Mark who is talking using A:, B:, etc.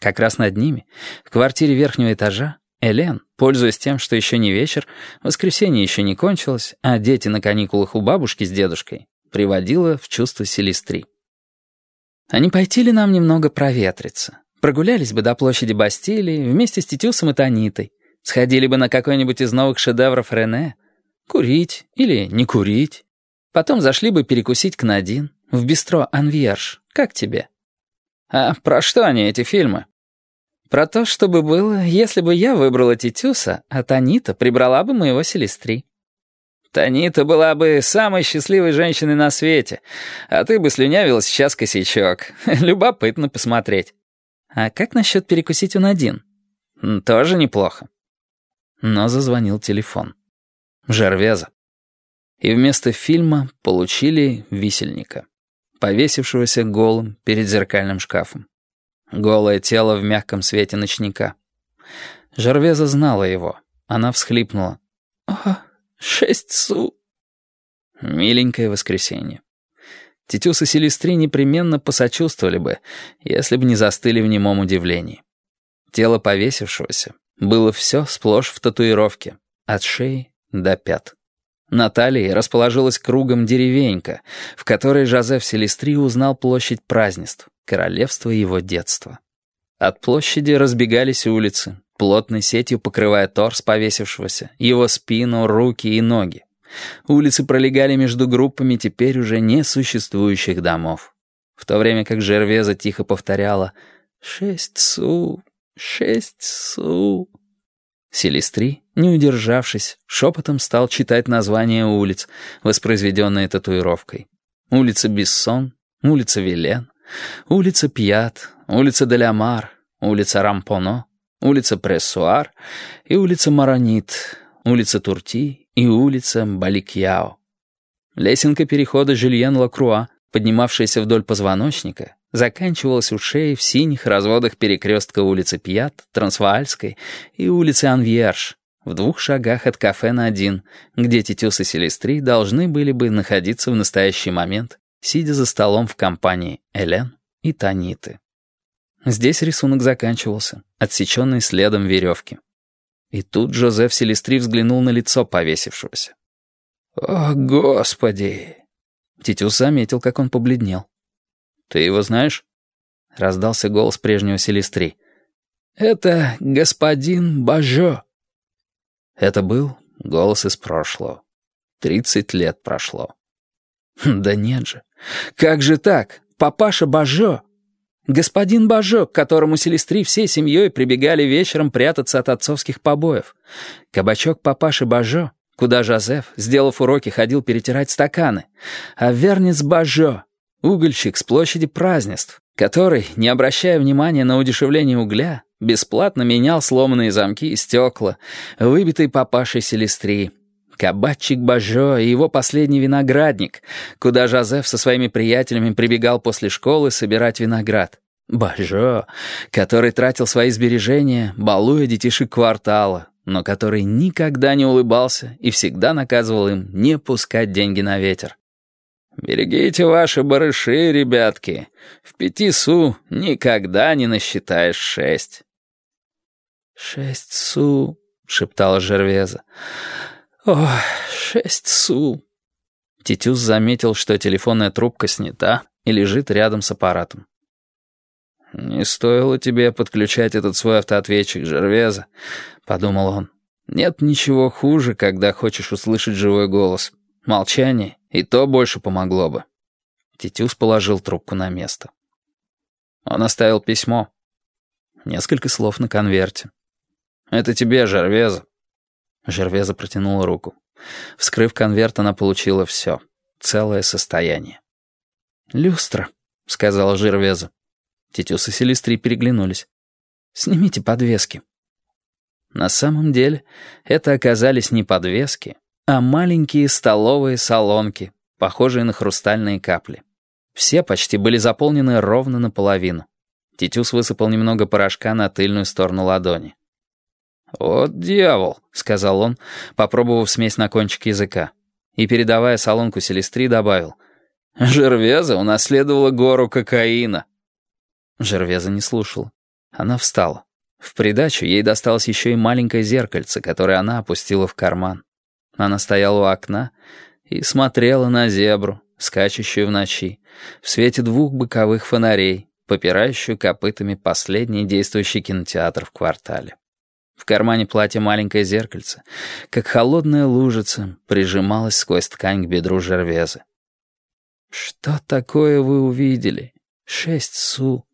A: Как раз над ними, в квартире верхнего этажа, Элен, пользуясь тем, что еще не вечер, воскресенье еще не кончилось, а дети на каникулах у бабушки с дедушкой, приводила в чувство Селестри. А не пойти ли нам немного проветриться? Прогулялись бы до площади Бастилии вместе с Титюсом и Танитой, сходили бы на какой-нибудь из новых шедевров Рене, курить или не курить. Потом зашли бы перекусить к Надин, в бистро «Анвьерж». Как тебе? А про что они, эти фильмы? Про то, чтобы было, если бы я выбрала Титюса, а Танита прибрала бы моего Селестри. Танита была бы самой счастливой женщиной на свете, а ты бы слюнявила сейчас косячок. Любопытно посмотреть. А как насчет перекусить у Надин? Тоже неплохо. Но зазвонил телефон. Жервеза. И вместо фильма получили висельника, повесившегося голым перед зеркальным шкафом. Голое тело в мягком свете ночника. Жервеза знала его. Она всхлипнула. «О, шесть су!» Миленькое воскресенье. Тетюс и Селестри непременно посочувствовали бы, если бы не застыли в немом удивлении. Тело повесившегося было все сплошь в татуировке, от шеи до пят. На талии расположилась кругом деревенька, в которой Жозеф Селестри узнал площадь празднеств, королевство его детства. От площади разбегались улицы, плотной сетью покрывая торс повесившегося, его спину, руки и ноги. Улицы пролегали между группами теперь уже несуществующих домов. В то время как Жервеза тихо повторяла «Шесть су, шесть су». Селестри, не удержавшись, шепотом стал читать названия улиц, воспроизведенные татуировкой. Улица Бессон, улица Вилен, улица Пьят, улица Делямар, улица Рампоно, улица Прессуар и улица Маронит, улица Турти и улица Баликьяо. Лесенка перехода Жюльен-Лакруа, поднимавшаяся вдоль позвоночника, заканчивалась у шеи в синих разводах перекрестка улицы Пьят, Трансваальской и улицы Анвьерж, в двух шагах от кафе на один, где Титюс и Селестри должны были бы находиться в настоящий момент, сидя за столом в компании Элен и Таниты. Здесь рисунок заканчивался, отсеченный следом веревки. И тут Жозеф Селестри взглянул на лицо повесившегося. «О, Господи!» Титюс заметил, как он побледнел. «Ты его знаешь?» — раздался голос прежнего Селестри. «Это господин Бажо». Это был голос из прошлого. Тридцать лет прошло. Хм, да нет же. Как же так? Папаша Бажо. Господин Бажо, к которому Селестри всей семьей прибегали вечером прятаться от отцовских побоев. Кабачок папаши Бажо, куда Жозеф, сделав уроки, ходил перетирать стаканы. А Верниц Бажо, Угольщик с площади празднеств, который, не обращая внимания на удешевление угля, бесплатно менял сломанные замки и стекла, выбитые папашей Селестрии. Кабачик Бажо и его последний виноградник, куда Жозеф со своими приятелями прибегал после школы собирать виноград. Бажо, который тратил свои сбережения, балуя детишек квартала, но который никогда не улыбался и всегда наказывал им не пускать деньги на ветер. «Берегите ваши барыши, ребятки. В пяти су никогда не насчитаешь шесть». «Шесть су», — шептала Жервеза. «О, шесть су». Титюс заметил, что телефонная трубка снята и лежит рядом с аппаратом. «Не стоило тебе подключать этот свой автоответчик, Жервеза», — подумал он. «Нет ничего хуже, когда хочешь услышать живой голос». Молчание, и то больше помогло бы. Тетюс положил трубку на место. Он оставил письмо. Несколько слов на конверте. «Это тебе, Жервеза». Жервеза протянула руку. Вскрыв конверт, она получила все. Целое состояние. «Люстра», — сказала Жервеза. Тетюс и Селестри переглянулись. «Снимите подвески». На самом деле, это оказались не подвески, а маленькие столовые солонки, похожие на хрустальные капли. Все почти были заполнены ровно наполовину. Титюс высыпал немного порошка на тыльную сторону ладони. «Вот дьявол», — сказал он, попробовав смесь на кончике языка. И, передавая солонку Селестри, добавил. «Жервеза унаследовала гору кокаина». Жервеза не слушала. Она встала. В придачу ей досталось еще и маленькое зеркальце, которое она опустила в карман. Она стояла у окна и смотрела на зебру, скачущую в ночи, в свете двух боковых фонарей, попирающую копытами последний действующий кинотеатр в квартале. В кармане платья маленькое зеркальце, как холодная лужица, прижималась сквозь ткань к бедру Жервезы. «Что такое вы увидели? Шесть су.